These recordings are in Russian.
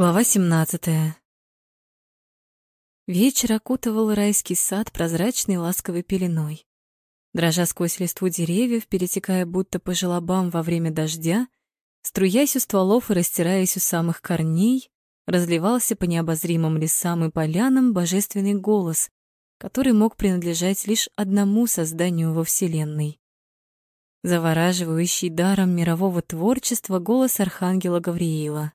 Глава 17. Вечер окутывал райский сад прозрачной ласковой пеленой. Дрожа сквозь листву деревьев, перетекая будто по желобам во время дождя, струясь у стволов и растираясь у самых корней, разливался по необозримым лесам и полянам божественный голос, который мог принадлежать лишь одному созданию во Вселенной. Завораживающий даром мирового творчества голос Архангела Гавриила.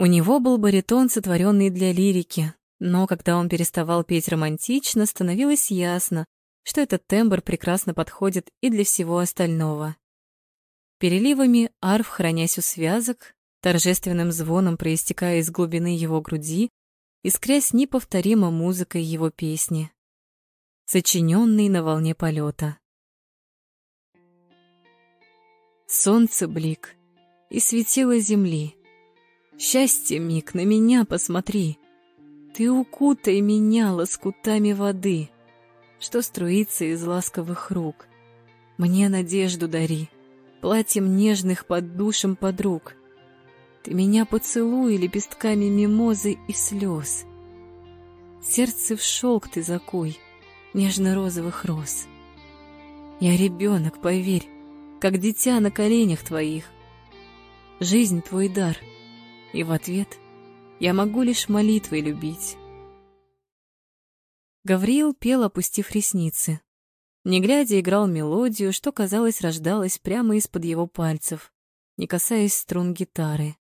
У него был баритон, сотворенный для лирики, но когда он переставал петь романтично, становилось ясно, что этот тембр прекрасно подходит и для всего остального. Переливами арф, хранясь у связок, торжественным звоном проистекая из глубины его груди, искрясь неповторимо музыкой его песни, сочиненной на волне полета. Солнце блик и светило земли, Счастье, миг, на меня посмотри. Ты укутай меня лоскутами воды, Что струится из ласковых рук. Мне надежду дари, Платьем нежных под душем подруг. Ты меня поцелуй лепестками мимозы и слез. Сердце в шелк ты закуй, Нежно-розовых роз. Я ребенок, поверь, Как дитя на коленях твоих. Жизнь твой дар — и в ответ я могу лишь молитвой любить. Гавриил пел, опустив ресницы. Не глядя, играл мелодию, что, казалось, рождалась прямо из-под его пальцев, не касаясь струн гитары.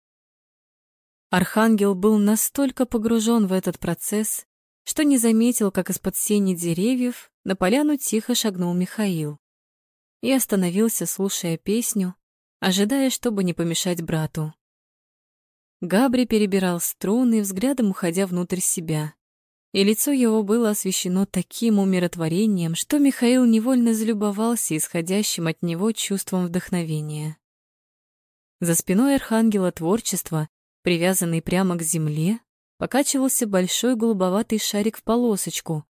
Архангел был настолько погружен в этот процесс, что не заметил, как из-под сени деревьев на поляну тихо шагнул Михаил и остановился, слушая песню, ожидая, чтобы не помешать брату. Габри перебирал струны, взглядом уходя внутрь себя. И лицо его было освещено таким умиротворением, что Михаил невольно залюбовался исходящим от него чувством вдохновения. За спиной архангела творчества, привязанный прямо к земле, покачивался большой голубоватый шарик в полосочку.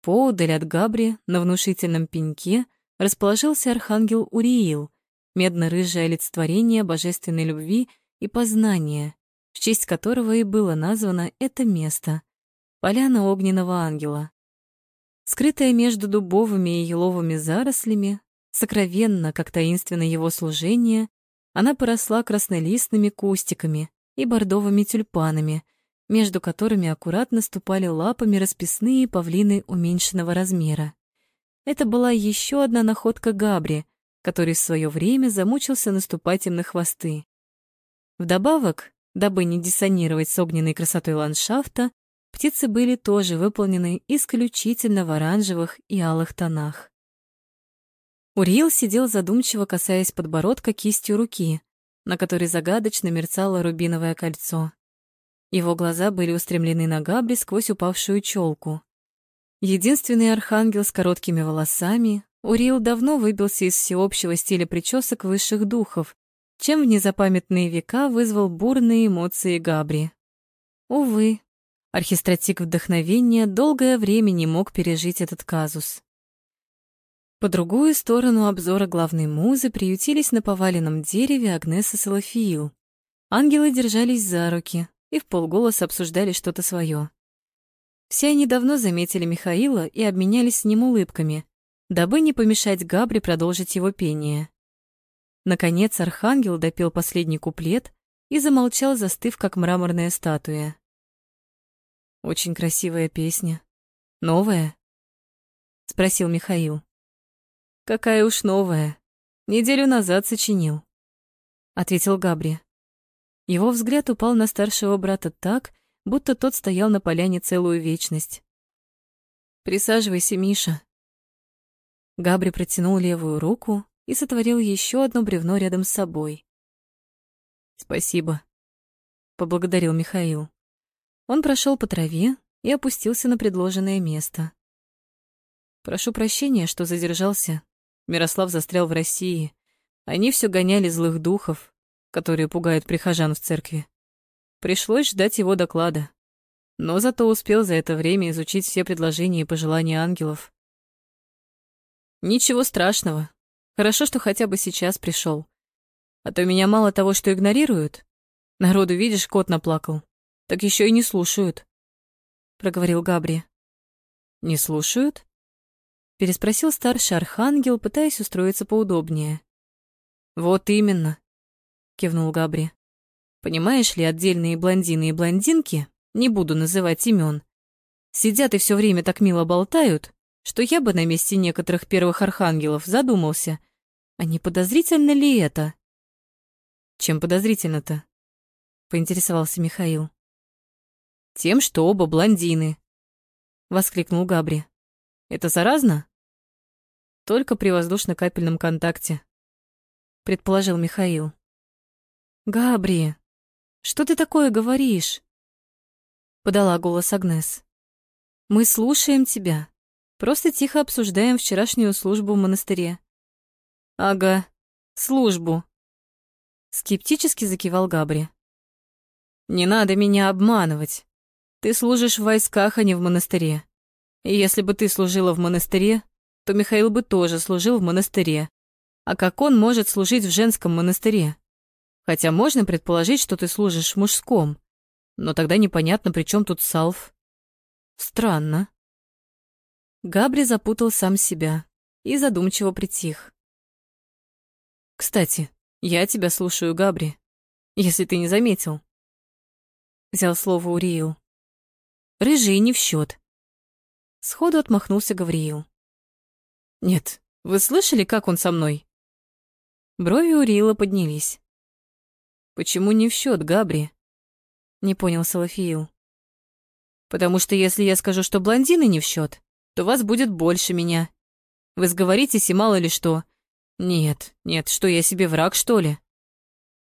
Поодаль от Габри, на внушительном пеньке, расположился архангел Уриил, медно-рыжее олицетворение божественной любви и познания, в честь которого и было названо это место — Поляна Огненного Ангела. Скрытая между дубовыми и еловыми зарослями, сокровенно, как таинственно его служение, она поросла краснолистными кустиками и бордовыми тюльпанами, между которыми аккуратно ступали лапами расписные павлины уменьшенного размера. Это была еще одна находка Габри, который в свое время замучился наступать им на хвосты. Вдобавок, Дабы не диссонировать с огненной красотой ландшафта, птицы были тоже выполнены исключительно в оранжевых и алых тонах. Уриил сидел задумчиво, касаясь подбородка кистью руки, на которой загадочно мерцало рубиновое кольцо. Его глаза были устремлены на Габри сквозь упавшую челку. Единственный архангел с короткими волосами, Уриил давно выбился из всеобщего стиля причесок высших духов чем в незапамятные века вызвал бурные эмоции Габри. Увы, архистратик вдохновения долгое время не мог пережить этот казус. По другую сторону обзора главной музы приютились на поваленном дереве Агнес и Салафиил. Ангелы держались за руки и в полголоса обсуждали что-то свое. Все они давно заметили Михаила и обменялись с ним улыбками, дабы не помешать Габри продолжить его пение. Наконец архангел допел последний куплет и замолчал, застыв, как мраморная статуя. «Очень красивая песня. Новая?» — спросил Михаил. «Какая уж новая. Неделю назад сочинил», — ответил Габри. Его взгляд упал на старшего брата так, будто тот стоял на поляне целую вечность. «Присаживайся, Миша». Габри протянул левую руку, и сотворил еще одно бревно рядом с собой. «Спасибо», — поблагодарил Михаил. Он прошел по траве и опустился на предложенное место. «Прошу прощения, что задержался. Мирослав застрял в России. Они все гоняли злых духов, которые пугают прихожан в церкви. Пришлось ждать его доклада. Но зато успел за это время изучить все предложения и пожелания ангелов. Ничего страшного, Хорошо, что хотя бы сейчас пришел. А то меня мало того, что игнорируют, Народу, видишь, кот наплакал. Так еще и не слушают, проговорил Габри. Не слушают? Переспросил старший архангел, пытаясь устроиться поудобнее. Вот именно, кивнул Габри. Понимаешь ли, отдельные блондины и блондинки, не буду называть имен, сидят и все время так мило болтают, что я бы на месте некоторых первых архангелов задумался, а не подозрительно ли это? Чем подозрительно-то? Поинтересовался Михаил. Тем, что оба блондины. Воскликнул Габри. Это заразно? Только при воздушно-капельном контакте. Предположил Михаил. Габри, что ты такое говоришь? Подала голос Агнес. Мы слушаем тебя. Просто тихо обсуждаем вчерашнюю службу в монастыре. Ага, службу. Скептически закивал Габри. Не надо меня обманывать. Ты служишь в войсках, а не в монастыре. И если бы ты служила в монастыре, то Михаил бы тоже служил в монастыре. А как он может служить в женском монастыре? Хотя можно предположить, что ты служишь в мужском. Но тогда непонятно, при чем тут Салф. Странно. Габри запутал сам себя и задумчиво притих. «Кстати, я тебя слушаю, Габри, если ты не заметил». Взял слово Уриил. «Рыжий не в счет. Сходу отмахнулся Гавриил. «Нет, вы слышали, как он со мной?» Брови Уриила поднялись. «Почему не в счет, Габри?» Не понял Салафиил. «Потому что если я скажу, что блондины не в счет, то вас будет больше меня. Вы сговоритесь и мало ли что. Нет, нет, что я себе враг, что ли?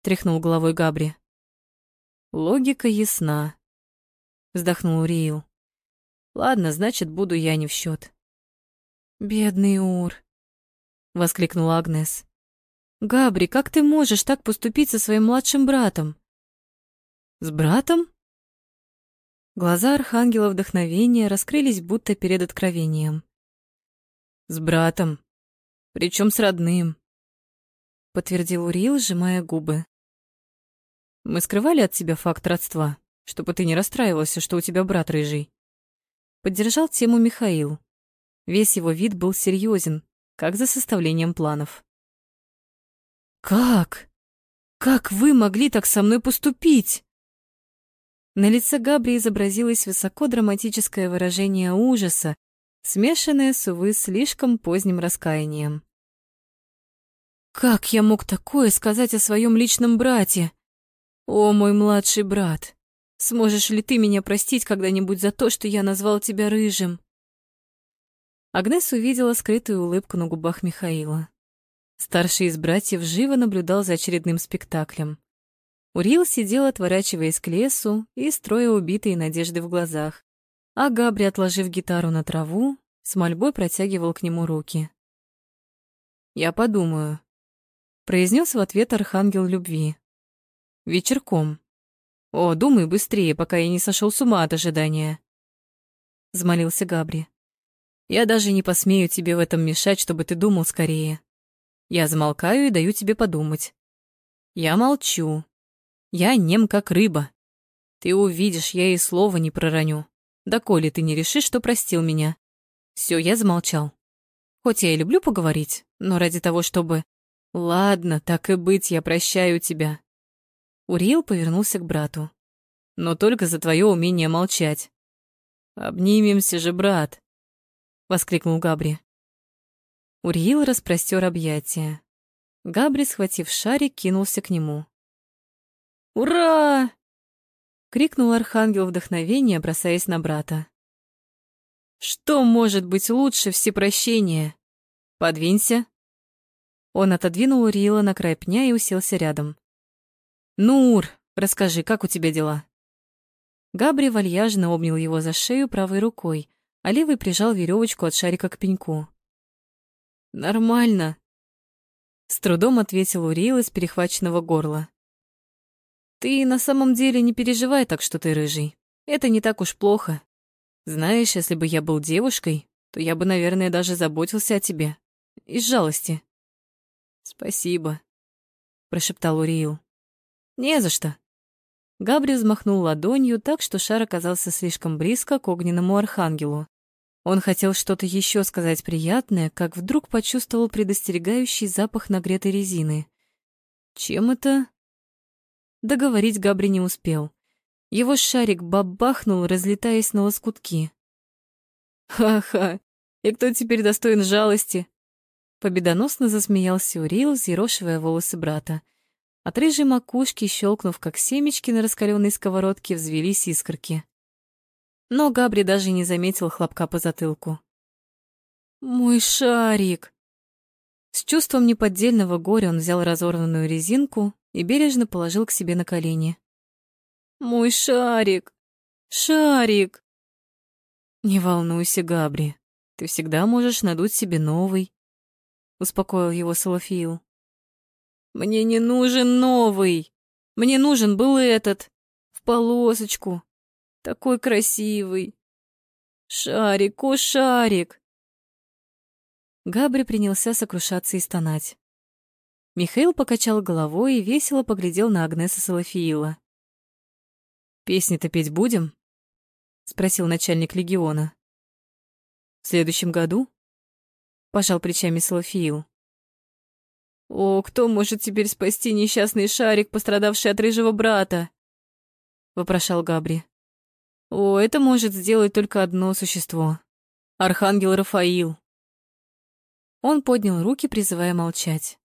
Тряхнул головой Габри. Логика ясна. Вздохнул Уриил. Ладно, значит, буду я не в счет. Бедный Ур, воскликнула Агнес. Габри, как ты можешь так поступить со своим младшим братом? С братом? Глаза архангела вдохновения раскрылись будто перед откровением. «С братом. Причем с родным», — подтвердил Урил, сжимая губы. «Мы скрывали от тебя факт родства, чтобы ты не расстраивался, что у тебя брат рыжий». Поддержал тему Михаил. Весь его вид был серьезен, как за составлением планов. «Как? Как вы могли так со мной поступить?» На лице Габри изобразилось высоко драматическое выражение ужаса, смешанное с, увы, слишком поздним раскаянием. «Как я мог такое сказать о своем личном брате? О, мой младший брат, сможешь ли ты меня простить когда-нибудь за то, что я назвал тебя рыжим?» Агнес увидела скрытую улыбку на губах Михаила. Старший из братьев живо наблюдал за очередным спектаклем. Урил сидел, отворачиваясь к лесу и строя убитые надежды в глазах, а Габри, отложив гитару на траву, с мольбой протягивал к нему руки. «Я подумаю», — произнес в ответ архангел любви. «Вечерком. О, думай быстрее, пока я не сошел с ума от ожидания», — взмолился Габри. «Я даже не посмею тебе в этом мешать, чтобы ты думал скорее. Я замолкаю и даю тебе подумать. Я молчу, я нем как рыба. Ты увидишь, я и слова не пророню. Да коли ты не решишь, что простил меня. Все, я замолчал. Хоть я и люблю поговорить, но ради того, чтобы... Ладно, так и быть, я прощаю тебя. Урил повернулся к брату. Но только за твое умение молчать. Обнимемся же, брат, воскликнул Габри. Уриил распростер объятия. Габри, схватив шарик, кинулся к нему. «Ура!» — крикнул архангел вдохновения, бросаясь на брата. «Что может быть лучше всепрощения? Подвинься!» Он отодвинул Рила на край пня и уселся рядом. «Нур, расскажи, как у тебя дела?» Габри вальяжно обнял его за шею правой рукой, а левый прижал веревочку от шарика к пеньку. «Нормально», — с трудом ответил Урил из перехваченного горла. Ты на самом деле не переживай так, что ты рыжий. Это не так уж плохо. Знаешь, если бы я был девушкой, то я бы, наверное, даже заботился о тебе. Из жалости. Спасибо, прошептал Уриил. Не за что. Габри взмахнул ладонью так, что шар оказался слишком близко к огненному архангелу. Он хотел что-то еще сказать приятное, как вдруг почувствовал предостерегающий запах нагретой резины. Чем это? Договорить Габри не успел. Его шарик бабахнул, разлетаясь на лоскутки. «Ха-ха! И кто теперь достоин жалости?» Победоносно засмеялся Урил, зерошивая волосы брата. От рыжей макушки, щелкнув, как семечки на раскаленной сковородке, взвелись искорки. Но Габри даже не заметил хлопка по затылку. «Мой шарик!» С чувством неподдельного горя он взял разорванную резинку и бережно положил к себе на колени. «Мой шарик! Шарик!» «Не волнуйся, Габри, ты всегда можешь надуть себе новый», — успокоил его Салафиил. Мне не нужен новый. Мне нужен был этот, в полосочку. Такой красивый. Шарик, о, шарик. Габри принялся сокрушаться и стонать. Михаил покачал головой и весело поглядел на Агнеса Салафиила. «Песни-то петь будем?» — спросил начальник легиона. «В следующем году?» — пожал плечами Салафиил. «О, кто может теперь спасти несчастный шарик, пострадавший от рыжего брата?» — вопрошал Габри. «О, это может сделать только одно существо — Архангел Рафаил». Он поднял руки, призывая молчать.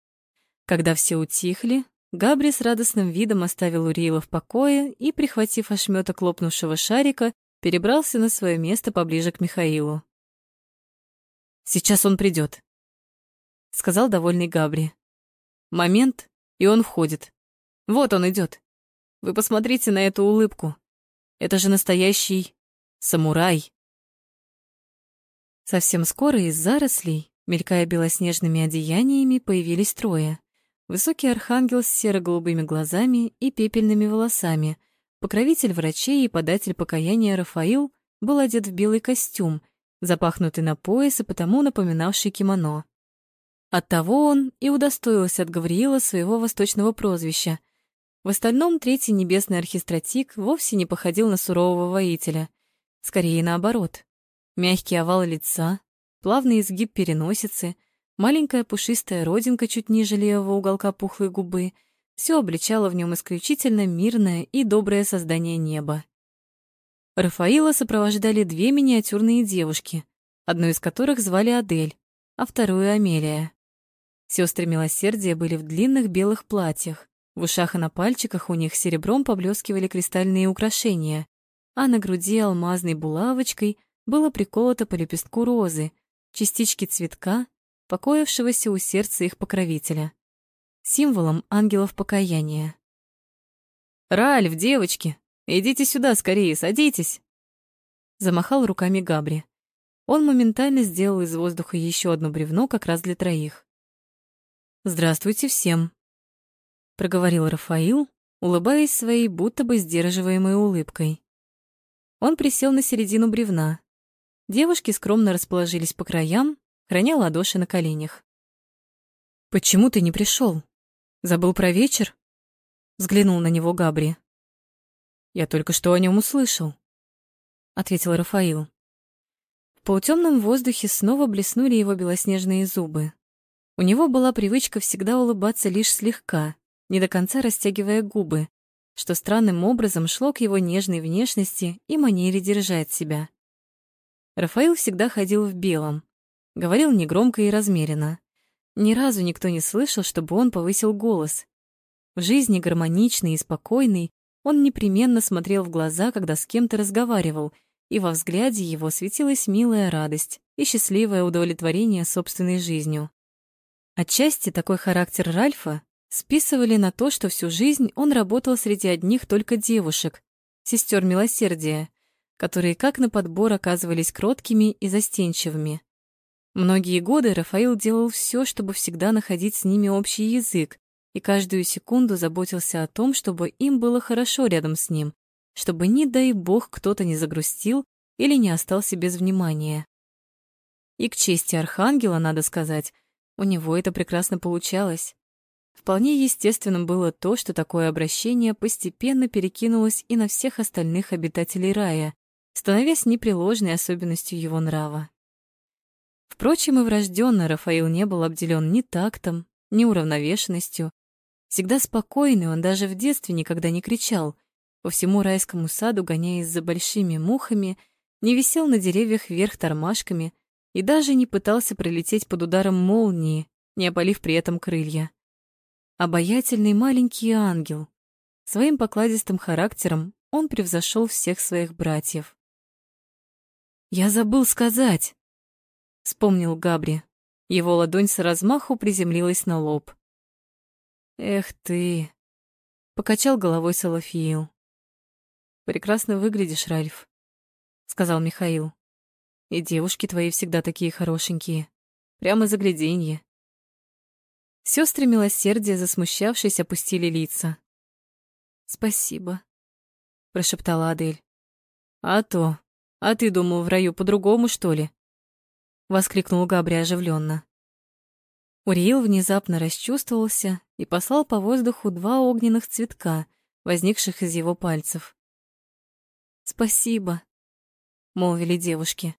Когда все утихли, Габри с радостным видом оставил Уриила в покое и, прихватив ошметок лопнувшего шарика, перебрался на свое место поближе к Михаилу. «Сейчас он придет, сказал довольный Габри. Момент, и он входит. Вот он идет. Вы посмотрите на эту улыбку. Это же настоящий самурай. Совсем скоро из зарослей, мелькая белоснежными одеяниями, появились трое. Высокий архангел с серо-голубыми глазами и пепельными волосами, покровитель врачей и податель покаяния Рафаил, был одет в белый костюм, запахнутый на пояс и потому напоминавший кимоно. Оттого он и удостоился от Гавриила своего восточного прозвища. В остальном третий небесный архистратик вовсе не походил на сурового воителя. Скорее наоборот. Мягкий овал лица, плавный изгиб переносицы, маленькая пушистая родинка чуть ниже левого уголка пухлой губы — все обличало в нем исключительно мирное и доброе создание неба. Рафаила сопровождали две миниатюрные девушки, одну из которых звали Адель, а вторую — Амелия. Сестры милосердия были в длинных белых платьях. В ушах и на пальчиках у них серебром поблескивали кристальные украшения, а на груди алмазной булавочкой было приколото по лепестку розы, частички цветка, покоившегося у сердца их покровителя, символом ангелов покаяния. «Ральф, девочки, идите сюда скорее, садитесь!» Замахал руками Габри. Он моментально сделал из воздуха еще одно бревно как раз для троих. «Здравствуйте всем», — проговорил Рафаил, улыбаясь своей будто бы сдерживаемой улыбкой. Он присел на середину бревна. Девушки скромно расположились по краям, храня ладоши на коленях. «Почему ты не пришел? Забыл про вечер?» — взглянул на него Габри. «Я только что о нем услышал», — ответил Рафаил. В полутемном воздухе снова блеснули его белоснежные зубы. У него была привычка всегда улыбаться лишь слегка, не до конца растягивая губы, что странным образом шло к его нежной внешности и манере держать себя. Рафаил всегда ходил в белом, говорил негромко и размеренно. Ни разу никто не слышал, чтобы он повысил голос. В жизни гармоничный и спокойный, он непременно смотрел в глаза, когда с кем-то разговаривал, и во взгляде его светилась милая радость и счастливое удовлетворение собственной жизнью. Отчасти такой характер Ральфа списывали на то, что всю жизнь он работал среди одних только девушек, сестер милосердия, которые как на подбор оказывались кроткими и застенчивыми. Многие годы Рафаил делал все, чтобы всегда находить с ними общий язык, и каждую секунду заботился о том, чтобы им было хорошо рядом с ним, чтобы, не дай бог, кто-то не загрустил или не остался без внимания. И к чести Архангела, надо сказать, у него это прекрасно получалось. Вполне естественным было то, что такое обращение постепенно перекинулось и на всех остальных обитателей рая, становясь непреложной особенностью его нрава. Впрочем, и врожденно Рафаил не был обделен ни тактом, ни уравновешенностью. Всегда спокойный, он даже в детстве никогда не кричал. По всему райскому саду, гоняясь за большими мухами, не висел на деревьях вверх тормашками и даже не пытался пролететь под ударом молнии, не опалив при этом крылья. Обаятельный маленький ангел. Своим покладистым характером он превзошел всех своих братьев. «Я забыл сказать!» — вспомнил Габри. Его ладонь с размаху приземлилась на лоб. «Эх ты!» — покачал головой Салафиил. «Прекрасно выглядишь, Ральф», — сказал Михаил. «И девушки твои всегда такие хорошенькие. Прямо загляденье». Сестры милосердия, засмущавшись, опустили лица. «Спасибо», — прошептала Адель. «А то. А ты думал, в раю по-другому, что ли?» — воскликнул Габри оживленно. Уриил внезапно расчувствовался и послал по воздуху два огненных цветка, возникших из его пальцев. «Спасибо», — молвили девушки.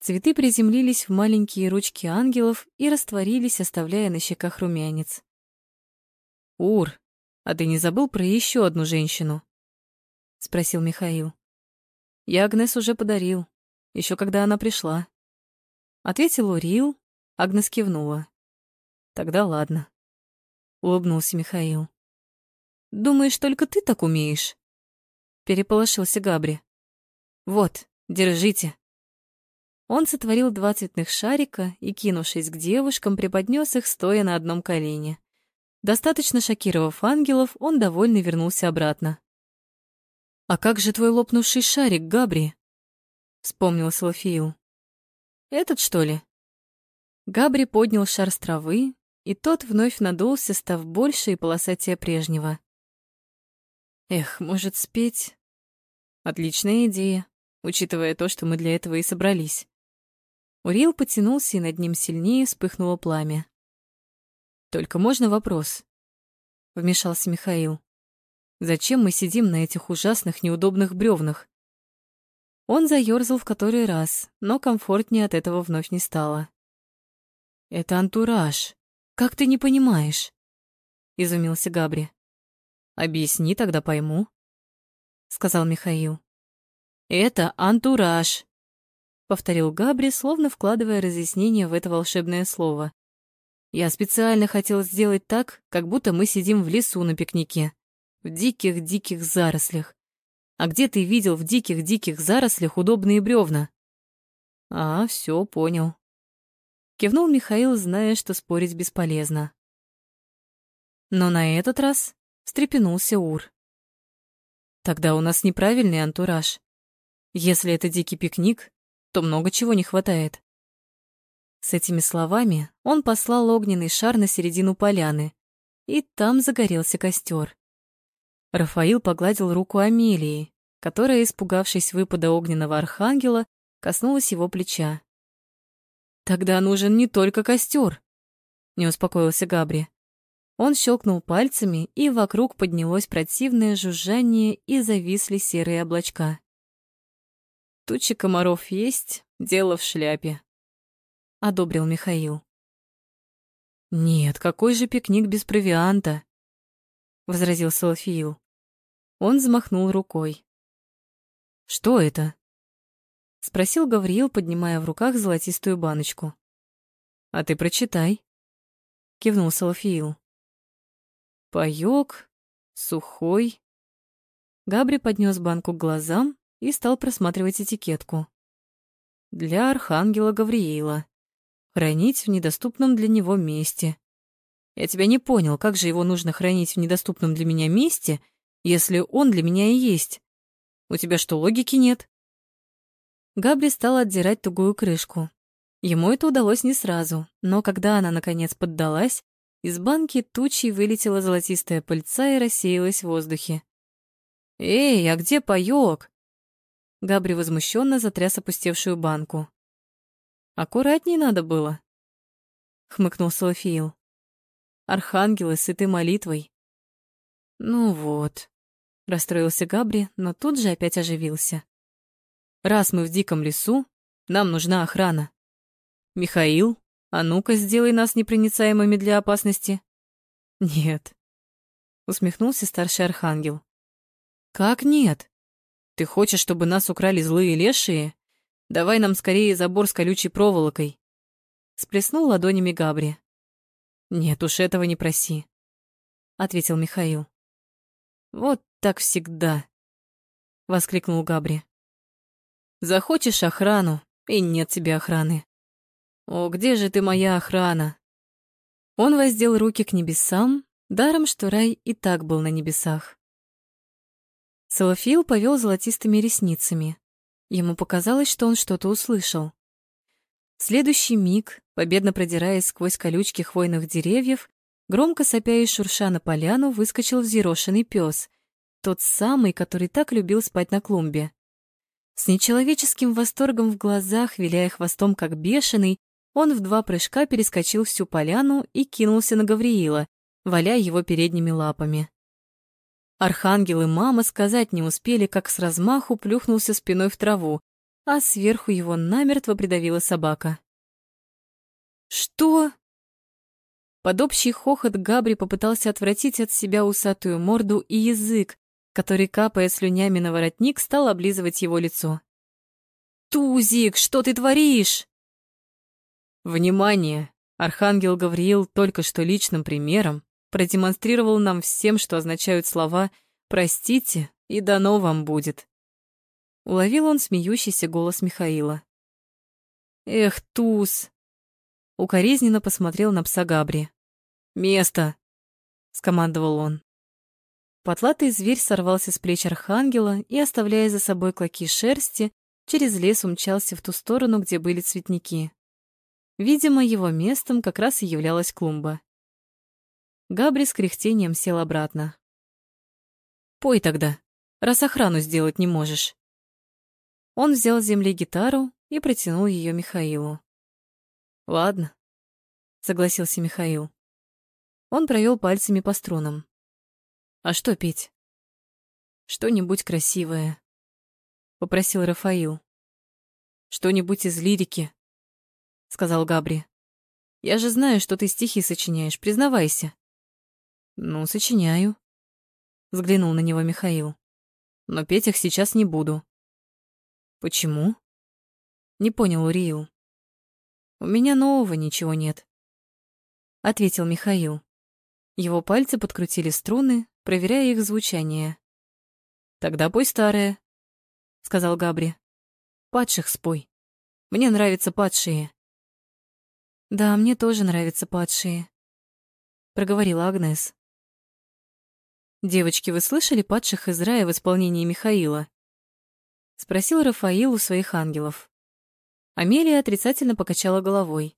Цветы приземлились в маленькие ручки ангелов и растворились, оставляя на щеках румянец. «Ур, а ты не забыл про еще одну женщину?» — спросил Михаил. «Я Агнес уже подарил, еще когда она пришла». Ответил Урил, Агнес кивнула. «Тогда ладно», — улыбнулся Михаил. «Думаешь, только ты так умеешь?» Переполошился Габри. «Вот, держите». Он сотворил два цветных шарика и, кинувшись к девушкам, преподнес их, стоя на одном колене. Достаточно шокировав ангелов, он довольно вернулся обратно. «А как же твой лопнувший шарик, Габри?» — вспомнил Салфиил. Этот, что ли? Габри поднял шар с травы, и тот вновь надулся, став больше и полосатее прежнего. Эх, может, спеть? Отличная идея, учитывая то, что мы для этого и собрались. Урил потянулся, и над ним сильнее вспыхнуло пламя. «Только можно вопрос?» — вмешался Михаил. «Зачем мы сидим на этих ужасных неудобных бревнах? Он заёрзал в который раз, но комфортнее от этого вновь не стало. «Это антураж. Как ты не понимаешь?» — изумился Габри. «Объясни, тогда пойму», — сказал Михаил. «Это антураж», — повторил Габри, словно вкладывая разъяснение в это волшебное слово. «Я специально хотел сделать так, как будто мы сидим в лесу на пикнике, в диких-диких зарослях. А где ты видел в диких-диких зарослях удобные бревна? А, все понял. Кивнул Михаил, зная, что спорить бесполезно. Но на этот раз встрепенулся Ур. Тогда у нас неправильный антураж. Если это дикий пикник, то много чего не хватает. С этими словами он послал огненный шар на середину поляны, и там загорелся костер. Рафаил погладил руку Амелии, которая, испугавшись выпада огненного архангела, коснулась его плеча. «Тогда нужен не только костер», — не успокоился Габри. Он щелкнул пальцами, и вокруг поднялось противное жужжание, и зависли серые облачка. «Тучи комаров есть, дело в шляпе», — одобрил Михаил. «Нет, какой же пикник без провианта?» — возразил Салафиил. Он взмахнул рукой. «Что это?» — спросил Гавриил, поднимая в руках золотистую баночку. «А ты прочитай», — кивнул Салафиил. «Паёк, сухой». Габри поднес банку к глазам и стал просматривать этикетку. «Для архангела Гавриила. Хранить в недоступном для него месте». Я тебя не понял, как же его нужно хранить в недоступном для меня месте, если он для меня и есть? У тебя что, логики нет?» Габри стал отдирать тугую крышку. Ему это удалось не сразу, но когда она, наконец, поддалась, из банки тучей вылетела золотистая пыльца и рассеялась в воздухе. «Эй, а где паёк?» Габри возмущенно затряс опустевшую банку. «Аккуратней надо было», — хмыкнул Салафиил. архангелы сыты молитвой. Ну вот, расстроился Габри, но тут же опять оживился. Раз мы в диком лесу, нам нужна охрана. Михаил, а ну-ка сделай нас непроницаемыми для опасности. Нет, усмехнулся старший архангел. Как нет? Ты хочешь, чтобы нас украли злые лешие? Давай нам скорее забор с колючей проволокой. Сплеснул ладонями Габри. Нет уж, этого не проси, ответил Михаил. Вот так всегда, воскликнул Габри. Захочешь охрану, и нет тебе охраны. О, где же ты, моя охрана? Он воздел руки к небесам, даром, что рай и так был на небесах. Салафил повел золотистыми ресницами. Ему показалось, что он что-то услышал. В следующий миг, победно продираясь сквозь колючки хвойных деревьев, громко сопя и шурша на поляну, выскочил взъерошенный пес, тот самый, который так любил спать на клумбе. С нечеловеческим восторгом в глазах, виляя хвостом как бешеный, он в два прыжка перескочил всю поляну и кинулся на Гавриила, валяя его передними лапами. Архангел и мама сказать не успели, как с размаху плюхнулся спиной в траву, а сверху его намертво придавила собака. «Что?» Под общий хохот Габри попытался отвратить от себя усатую морду и язык, который, капая слюнями на воротник, стал облизывать его лицо. «Тузик, что ты творишь?» «Внимание! Архангел Гавриил только что личным примером продемонстрировал нам всем, что означают слова «простите» и «дано вам будет». Уловил он смеющийся голос Михаила. «Эх, туз!» Укоризненно посмотрел на пса Габри. «Место!» — скомандовал он. Потлатый зверь сорвался с плеч архангела и, оставляя за собой клоки шерсти, через лес умчался в ту сторону, где были цветники. Видимо, его местом как раз и являлась клумба. Габри с кряхтением сел обратно. «Пой тогда, раз охрану сделать не можешь». Он взял с земли гитару и протянул ее Михаилу. «Ладно», — согласился Михаил. Он провел пальцами по струнам. «А что петь?» «Что-нибудь красивое», — попросил Рафаил. «Что-нибудь из лирики», — сказал Габри. «Я же знаю, что ты стихи сочиняешь, признавайся». Ну, сочиняю. Взглянул на него Михаил. Но петь их сейчас не буду. Почему? Не понял Уриил. У меня нового ничего нет. Ответил Михаил. Его пальцы подкрутили струны, проверяя их звучание. Тогда пой старое, сказал Габри. Падших спой. Мне нравятся падшие. Да, мне тоже нравятся падшие, проговорила Агнес. «Девочки, вы слышали падших из рая в исполнении Михаила?» — спросил Рафаил у своих ангелов. Амелия отрицательно покачала головой.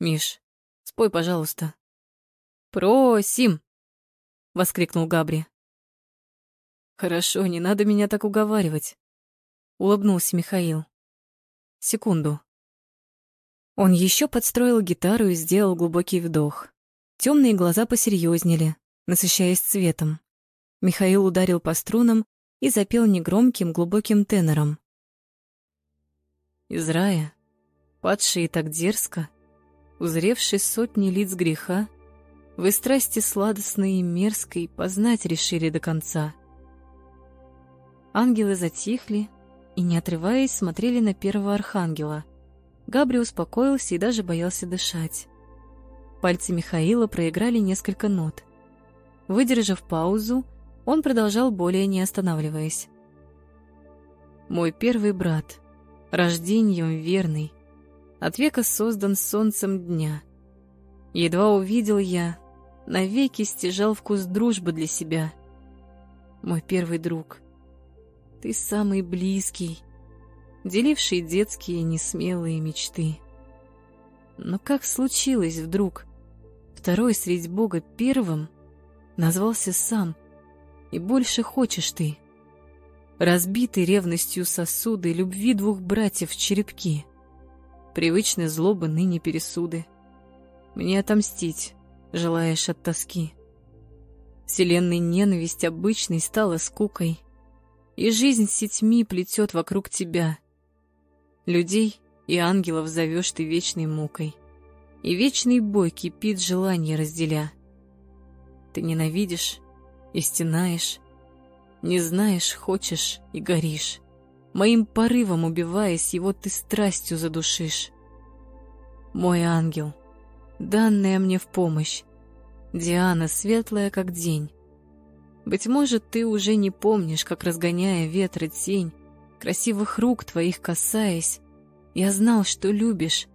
«Миш, спой, пожалуйста». «Просим!» — воскликнул Габри. «Хорошо, не надо меня так уговаривать», — улыбнулся Михаил. «Секунду». Он еще подстроил гитару и сделал глубокий вдох. Темные глаза посерьезнели, насыщаясь цветом. Михаил ударил по струнам и запел негромким глубоким тенором. Из рая, падшие так дерзко, узревший сотни лиц греха, вы страсти сладостной и мерзкой познать решили до конца. Ангелы затихли и, не отрываясь, смотрели на первого архангела. Габри успокоился и даже боялся дышать. Пальцы Михаила проиграли несколько нот. Выдержав паузу, он продолжал, более не останавливаясь. «Мой первый брат, рождением верный, от века создан солнцем дня. Едва увидел я, навеки стяжал вкус дружбы для себя. Мой первый друг, ты самый близкий, деливший детские несмелые мечты. Но как случилось вдруг, второй средь Бога первым — назвался сам, и больше хочешь ты. Разбитый ревностью сосуды любви двух братьев черепки. Привычной злобы ныне пересуды. Мне отомстить, желаешь от тоски. Вселенной ненависть обычной стала скукой, и жизнь сетьми плетет вокруг тебя. Людей и ангелов зовешь ты вечной мукой, и вечный бой кипит желание разделя. Ты ненавидишь и стенаешь, не знаешь, хочешь и горишь. Моим порывом убиваясь, его ты страстью задушишь. Мой ангел, данная мне в помощь, Диана светлая, как день. Быть может, ты уже не помнишь, как, разгоняя ветры тень, красивых рук твоих касаясь, я знал, что любишь,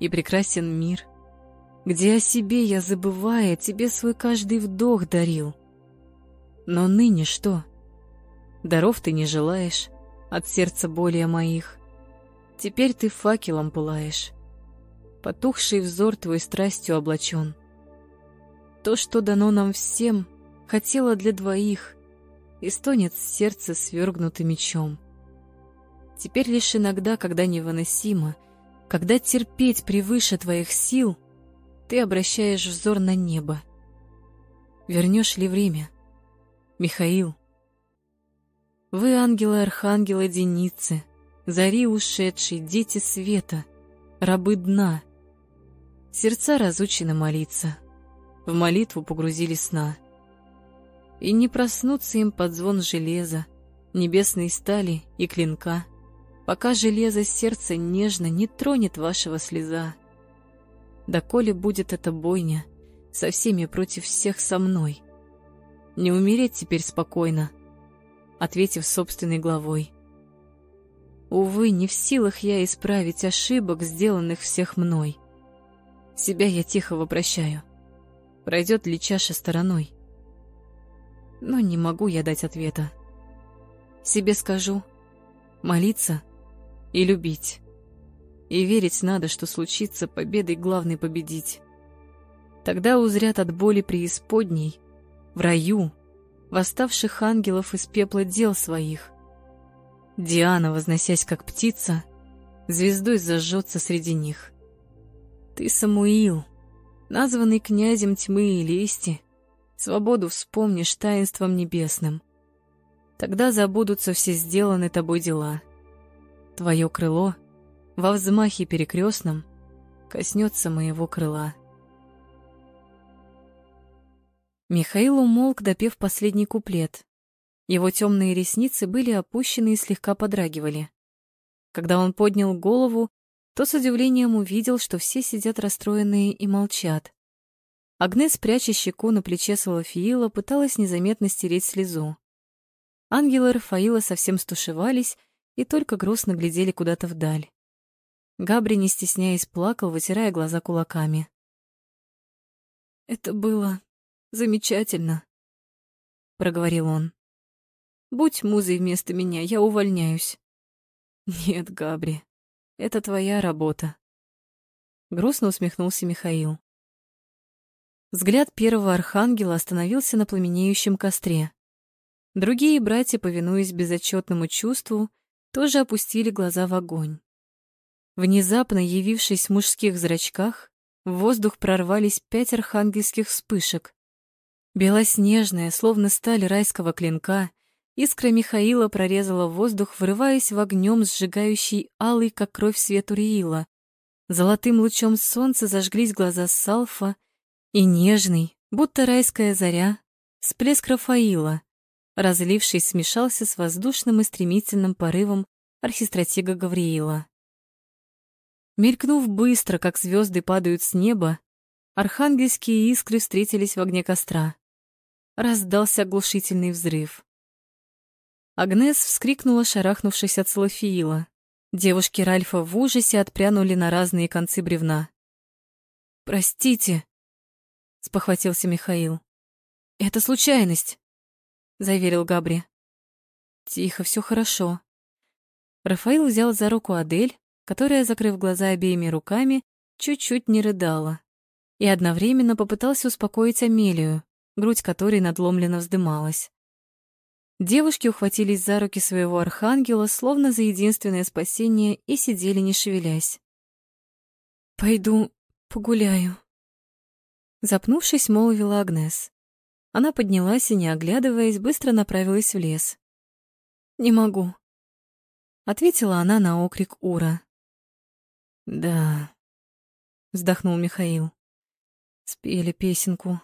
и прекрасен мир, где о себе я, забывая, тебе свой каждый вдох дарил. Но ныне что? Даров ты не желаешь от сердца более моих. Теперь ты факелом пылаешь. Потухший взор твой страстью облачен. То, что дано нам всем, хотела для двоих, и стонет сердце свергнутым мечом. Теперь лишь иногда, когда невыносимо, когда терпеть превыше твоих сил, ты обращаешь взор на небо. Вернешь ли время? Михаил. Вы ангелы-архангелы Деницы, зари ушедшие, дети света, рабы дна. Сердца разучены молиться, в молитву погрузили сна. И не проснуться им под звон железа, небесной стали и клинка, пока железо сердца нежно не тронет вашего слеза. Да коли будет эта бойня, со всеми против всех со мной, не умереть теперь спокойно, ответив собственной главой. Увы, не в силах я исправить ошибок, сделанных всех мной. Себя я тихо вопрощаю — пройдет ли чаша стороной. Но не могу я дать ответа. Себе скажу молиться и любить. И верить надо, что случится победой главной победить. Тогда узрят от боли преисподней, в раю, восставших ангелов из пепла дел своих. Диана, возносясь как птица, звездой зажжется среди них. Ты, Самуил, названный князем тьмы и лести, свободу вспомнишь таинством небесным. Тогда забудутся все сделанные тобой дела. Твое крыло во взмахе перекрестном коснется моего крыла. Михаил умолк, допев последний куплет. Его темные ресницы были опущены и слегка подрагивали. Когда он поднял голову, то с удивлением увидел, что все сидят расстроенные и молчат. Агнес, пряча щеку на плече Салафиила, пыталась незаметно стереть слезу. Ангелы Рафаила совсем стушевались и только грустно глядели куда-то вдаль. Габри, не стесняясь, плакал, вытирая глаза кулаками. «Это было замечательно», — проговорил он. «Будь музой вместо меня, я увольняюсь». «Нет, Габри, это твоя работа. Грустно усмехнулся Михаил. Взгляд первого архангела остановился на пламенеющем костре. Другие братья, повинуясь безотчетному чувству, тоже опустили глаза в огонь. Внезапно явившись в мужских зрачках, в воздух прорвались пять архангельских вспышек. Белоснежная, словно сталь райского клинка, Искра Михаила прорезала воздух, вырываясь в огнем, сжигающий алый, как кровь свет Уриила. Золотым лучом солнца зажглись глаза Салфа, и нежный, будто райская заря, всплеск Рафаила, разлившись, смешался с воздушным и стремительным порывом архистратига Гавриила. Мелькнув быстро, как звезды падают с неба, архангельские искры встретились в огне костра. Раздался оглушительный взрыв. Агнес вскрикнула, шарахнувшись от Салафиила. Девушки Ральфа в ужасе отпрянули на разные концы бревна. «Простите», — спохватился Михаил. «Это случайность», — заверил Габри. «Тихо, все хорошо». Рафаил взял за руку Адель, которая, закрыв глаза обеими руками, чуть-чуть не рыдала, и одновременно попытался успокоить Амелию, грудь которой надломленно вздымалась. Девушки ухватились за руки своего архангела, словно за единственное спасение, и сидели, не шевелясь. «Пойду погуляю», Запнувшись, молвила Агнес. Она поднялась и, не оглядываясь, быстро направилась в лес. «Не могу», — ответила она на окрик Ура. «Да», — вздохнул Михаил. Спели песенку.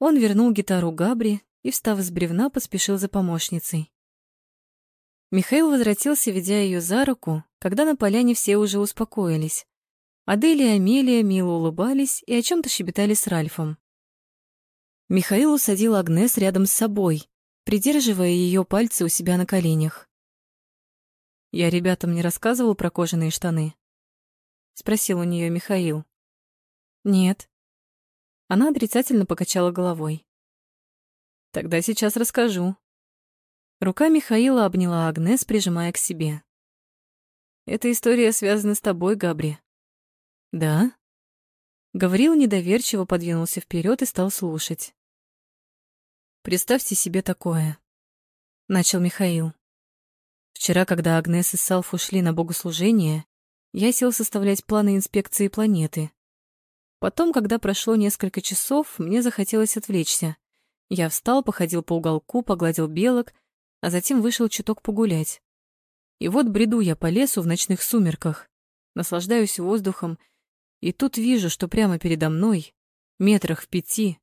Он вернул гитару Габри и, встав с бревна, поспешил за помощницей. Михаил возвратился, ведя ее за руку, когда на поляне все уже успокоились. Адель и Амелия мило улыбались и о чем то щебетали с Ральфом. Михаил усадил Агнес рядом с собой, придерживая ее пальцы у себя на коленях. «Я ребятам не рассказывал про кожаные штаны?» — спросил у нее Михаил. «Нет». Она отрицательно покачала головой. «Тогда сейчас расскажу». Рука Михаила обняла Агнес, прижимая к себе. «Эта история связана с тобой, Габри. Да? Гаврил недоверчиво подвинулся вперед и стал слушать. Представьте себе такое, начал Михаил. Вчера, когда Агнес и Салф ушли на богослужение, я сел составлять планы инспекции планеты. Потом, когда прошло несколько часов, мне захотелось отвлечься. Я встал, походил по уголку, погладил белок, а затем вышел чуток погулять. И вот бреду я по лесу в ночных сумерках, наслаждаюсь воздухом и тут вижу, что прямо передо мной, метрах в пяти,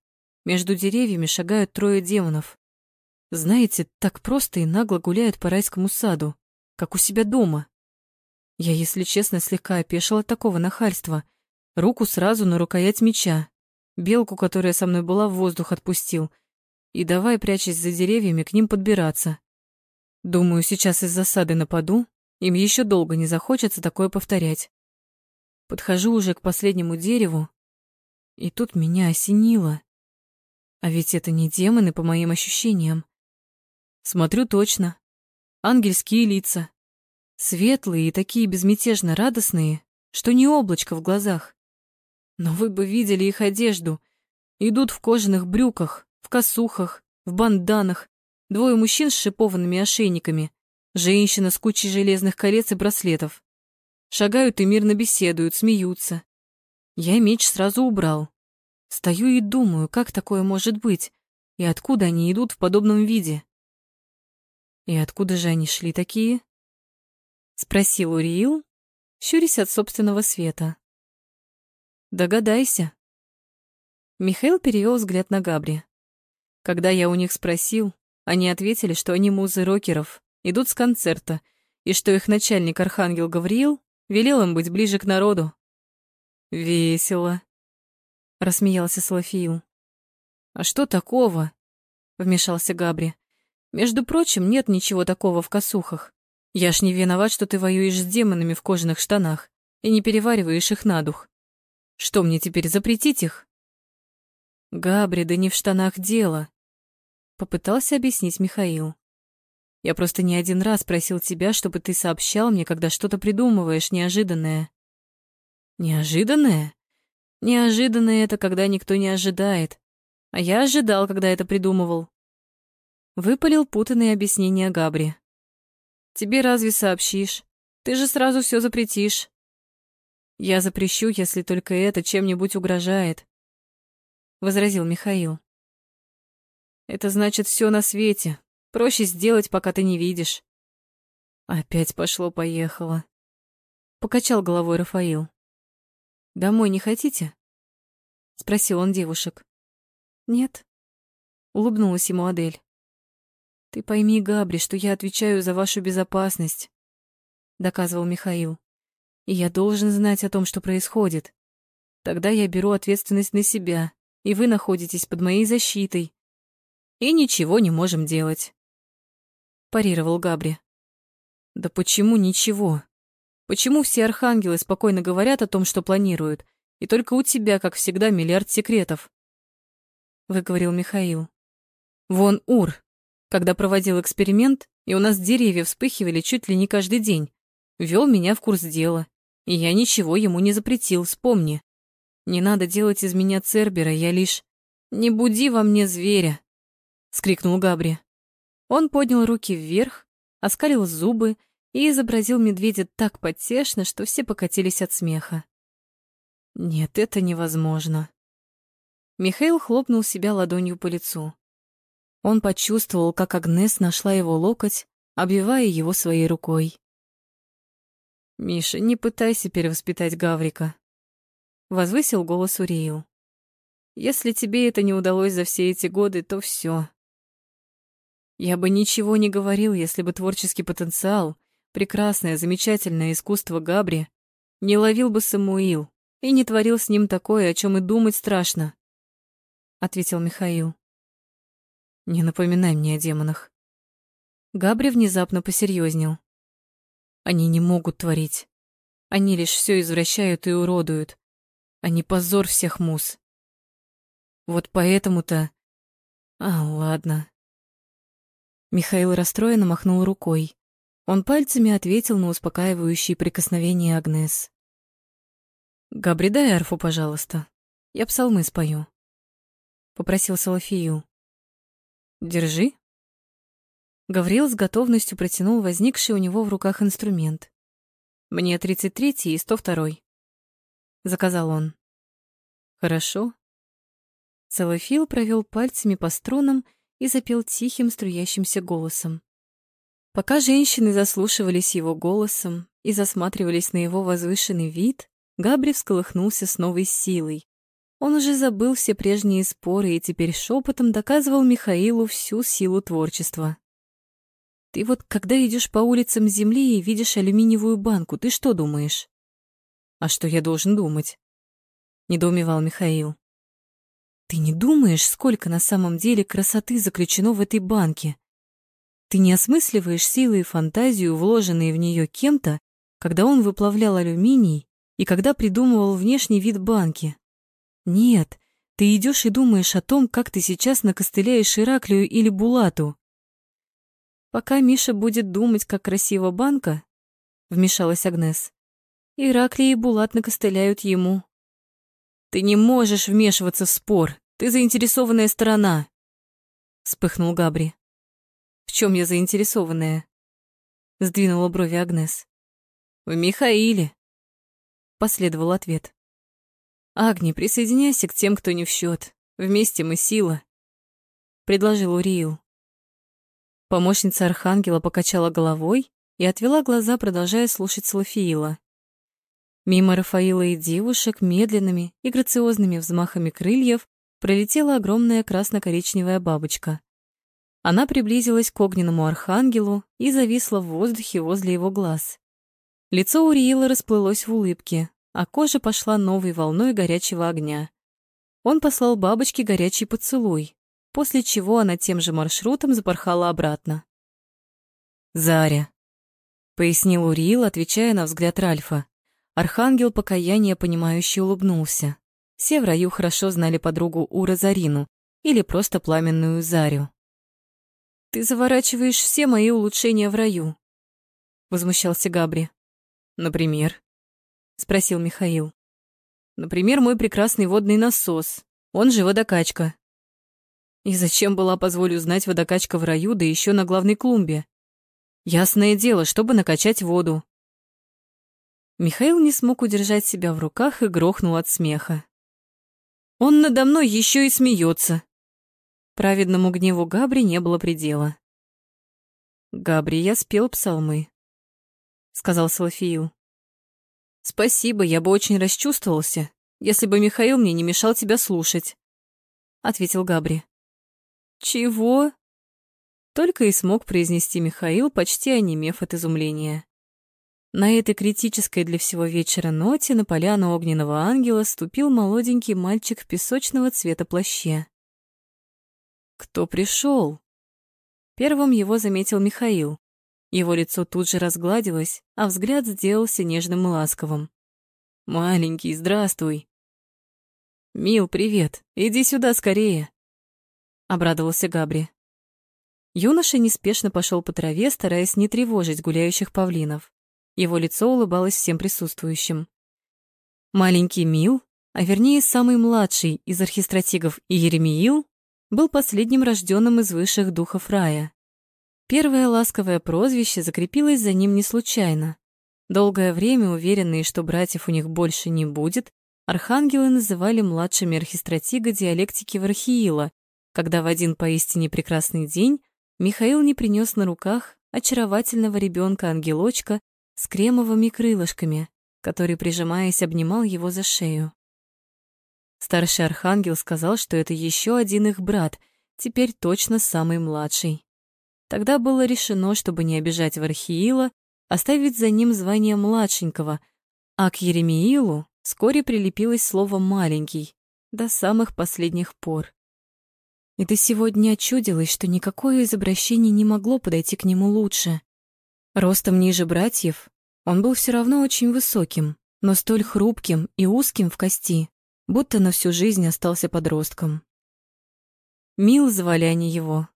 между деревьями шагают трое демонов. Знаете, так просто и нагло гуляют по райскому саду, как у себя дома. Я, если честно, слегка опешила от такого нахальства. Руку сразу на рукоять меча, белку, которая со мной была, в воздух отпустил. И давай, прячась за деревьями, к ним подбираться. Думаю, сейчас из засады нападу, им еще долго не захочется такое повторять. Подхожу уже к последнему дереву, и тут меня осенило. А ведь это не демоны, по моим ощущениям. Смотрю точно. Ангельские лица. Светлые и такие безмятежно радостные, что не облачко в глазах. Но вы бы видели их одежду. Идут в кожаных брюках, в косухах, в банданах. Двое мужчин с шипованными ошейниками. Женщина с кучей железных колец и браслетов. Шагают и мирно беседуют, смеются. Я меч сразу убрал. Стою и думаю, как такое может быть, и откуда они идут в подобном виде. И откуда же они шли такие? Спросил Уриил, щурясь от собственного света. Догадайся. Михаил перевел взгляд на Габри. Когда я у них спросил, они ответили, что они музы рокеров, идут с концерта, и что их начальник Архангел Гавриил Велел им быть ближе к народу. Весело, рассмеялся Салафиил. А что такого? вмешался Габри. Между прочим, нет ничего такого в косухах. Я ж не виноват, что ты воюешь с демонами в кожаных штанах и не перевариваешь их на дух. Что мне теперь запретить их? Габри, да не в штанах дело, попытался объяснить Михаил. Я просто не один раз просил тебя, чтобы ты сообщал мне, когда что-то придумываешь неожиданное. Неожиданное? Неожиданное — это когда никто не ожидает. А я ожидал, когда это придумывал. Выпалил путанные объяснения Габри. Тебе разве сообщишь? Ты же сразу все запретишь. Я запрещу, если только это чем-нибудь угрожает. Возразил Михаил. Это значит все на свете, Проще сделать, пока ты не видишь. Опять пошло-поехало. Покачал головой Рафаил. Домой не хотите? Спросил он девушек. Нет. Улыбнулась ему Адель. Ты пойми, Габри, что я отвечаю за вашу безопасность, доказывал Михаил. И я должен знать о том, что происходит. Тогда я беру ответственность на себя, и вы находитесь под моей защитой. И ничего не можем делать парировал Габри. Да почему ничего? Почему все архангелы спокойно говорят о том, что планируют, и только у тебя, как всегда, миллиард секретов? Выговорил Михаил. Вон Ур, когда проводил эксперимент, и у нас деревья вспыхивали чуть ли не каждый день, вел меня в курс дела, и я ничего ему не запретил, вспомни. Не надо делать из меня Цербера, я лишь... «Не буди во мне зверя!» — скрикнул Габри. Он поднял руки вверх, оскалил зубы и изобразил медведя так потешно, что все покатились от смеха. Нет, это невозможно. Михаил хлопнул себя ладонью по лицу. Он почувствовал, как Агнес нашла его локоть, обвивая его своей рукой. «Миша, не пытайся перевоспитать Гаврика», — возвысил голос Уриил. «Если тебе это не удалось за все эти годы, то все. Я бы ничего не говорил, если бы творческий потенциал, прекрасное, замечательное искусство Габри не ловил бы Самуил и не творил с ним такое, о чем и думать страшно», — ответил Михаил. «Не напоминай мне о демонах». Габри внезапно посерьезнел. Они не могут творить. Они лишь все извращают и уродуют. Они позор всех мус. Вот поэтому-то... А, ладно. Михаил расстроенно махнул рукой. Он пальцами ответил на успокаивающие прикосновения Агнес. «Габри, дай арфу, пожалуйста. Я псалмы спою», — попросил Салафию. «Держи», Гавриил с готовностью протянул возникший у него в руках инструмент. «Мне тридцать третий и сто второй», — заказал он. «Хорошо». Целофил провел пальцами по струнам и запел тихим струящимся голосом. Пока женщины заслушивались его голосом и засматривались на его возвышенный вид, Габри всколыхнулся с новой силой. Он уже забыл все прежние споры и теперь шепотом доказывал Михаилу всю силу творчества. Ты вот когда идешь по улицам Земли и видишь алюминиевую банку, ты что думаешь? А что я должен думать? Недоумевал Михаил. Ты не думаешь, сколько на самом деле красоты заключено в этой банке? Ты не осмысливаешь силы и фантазию, вложенные в нее кем-то, когда он выплавлял алюминий и когда придумывал внешний вид банки. Нет, ты идешь и думаешь о том, как ты сейчас накостыляешь Ираклию или Булату, Пока Миша будет думать, как красиво банка, вмешалась Агнес. Ираклий и Булат накостыляют ему. Ты не можешь вмешиваться в спор. Ты заинтересованная сторона. Вспыхнул Габри. В чем я заинтересованная? Сдвинула брови Агнес. В Михаиле. Последовал ответ. Агни, присоединяйся к тем, кто не в счет. Вместе мы сила. Предложил Уриил. Помощница Архангела покачала головой и отвела глаза, продолжая слушать Слофиила. Мимо Рафаила и девушек медленными и грациозными взмахами крыльев пролетела огромная красно-коричневая бабочка. Она приблизилась к огненному архангелу и зависла в воздухе возле его глаз. Лицо Уриила расплылось в улыбке, а кожа пошла новой волной горячего огня. Он послал бабочке горячий поцелуй, после чего она тем же маршрутом запорхала обратно. «Заря», — пояснил Уриил, отвечая на взгляд Ральфа. Архангел покаяния понимающе улыбнулся. Все в раю хорошо знали подругу Ура Зарину или просто пламенную Зарю. «Ты заворачиваешь все мои улучшения в раю», — возмущался Габри. «Например?» — спросил Михаил. «Например, мой прекрасный водный насос, он же водокачка. И зачем была, позволю знать, водокачка в раю, да еще на главной клумбе? Ясное дело, чтобы накачать воду. Михаил не смог удержать себя в руках и грохнул от смеха. Он надо мной еще и смеется. Праведному гневу Габри не было предела. «Габри, я спел псалмы», — сказал Салафиил. «Спасибо, я бы очень расчувствовался, если бы Михаил мне не мешал тебя слушать», — ответил Габри. «Чего?» Только и смог произнести Михаил, почти онемев от изумления. На этой критической для всего вечера ноте на поляну огненного ангела ступил молоденький мальчик в песочного цвета плаще. «Кто пришел?» Первым его заметил Михаил. Его лицо тут же разгладилось, а взгляд сделался нежным и ласковым. «Маленький, здравствуй!» «Мил, привет! Иди сюда скорее!» обрадовался Габри. Юноша неспешно пошел по траве, стараясь не тревожить гуляющих павлинов. Его лицо улыбалось всем присутствующим. Маленький Мил, а вернее самый младший из архистратигов Иеремиил, был последним рожденным из высших духов рая. Первое ласковое прозвище закрепилось за ним не случайно. Долгое время, уверенные, что братьев у них больше не будет, архангелы называли младшими архистратига диалектики Вархиила, когда в один поистине прекрасный день Михаил не принес на руках очаровательного ребенка-ангелочка с кремовыми крылышками, который, прижимаясь, обнимал его за шею. Старший архангел сказал, что это еще один их брат, теперь точно самый младший. Тогда было решено, чтобы не обижать Вархиила, оставить за ним звание младшенького, а к Еремиилу вскоре прилепилось слово «маленький» до самых последних пор. И до сегодня чудилось, что никакое из обращений не могло подойти к нему лучше. Ростом ниже братьев он был все равно очень высоким, но столь хрупким и узким в кости, будто на всю жизнь остался подростком. Мил звали они его,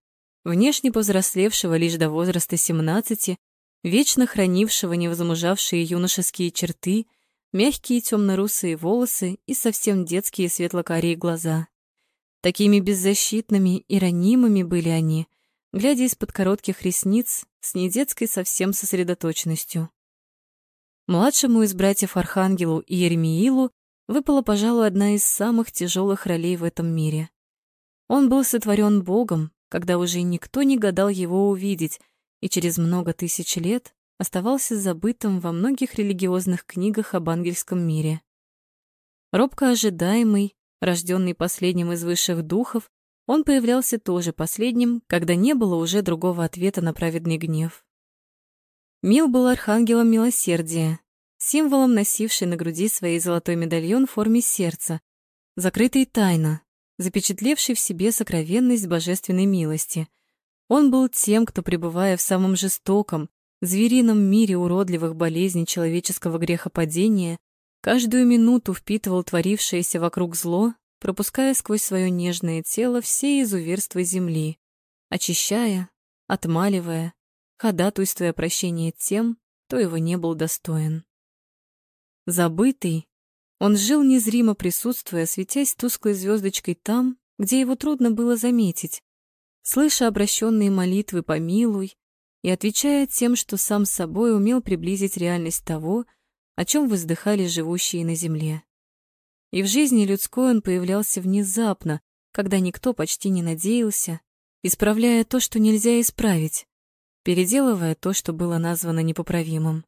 внешне повзрослевшего лишь до возраста 17, вечно хранившего невозмужавшие юношеские черты, мягкие темно-русые волосы и совсем детские светло-карие глаза. Такими беззащитными и ранимыми были они, глядя из-под коротких ресниц с недетской совсем сосредоточенностью. Младшему из братьев Архангелу и Еремиилу выпала, пожалуй, одна из самых тяжелых ролей в этом мире. Он был сотворен Богом, когда уже никто не гадал его увидеть, и через много тысяч лет оставался забытым во многих религиозных книгах об ангельском мире. Робко ожидаемый, рожденный последним из высших духов, он появлялся тоже последним, когда не было уже другого ответа на праведный гнев. Мил был архангелом милосердия, символом носивший на груди своей золотой медальон в форме сердца, закрытый тайно, запечатлевший в себе сокровенность божественной милости. Он был тем, кто, пребывая в самом жестоком, зверином мире уродливых болезней человеческого грехопадения, каждую минуту впитывал творившееся вокруг зло, пропуская сквозь свое нежное тело все изуверства земли, очищая, отмаливая, ходатайствуя прощение тем, кто его не был достоин. Забытый, он жил незримо присутствуя, светясь тусклой звездочкой там, где его трудно было заметить, слыша обращенные молитвы «помилуй» и отвечая тем, что сам собой умел приблизить реальность того, о чем воздыхали живущие на земле. И в жизни людской он появлялся внезапно, когда никто почти не надеялся, исправляя то, что нельзя исправить, переделывая то, что было названо непоправимым.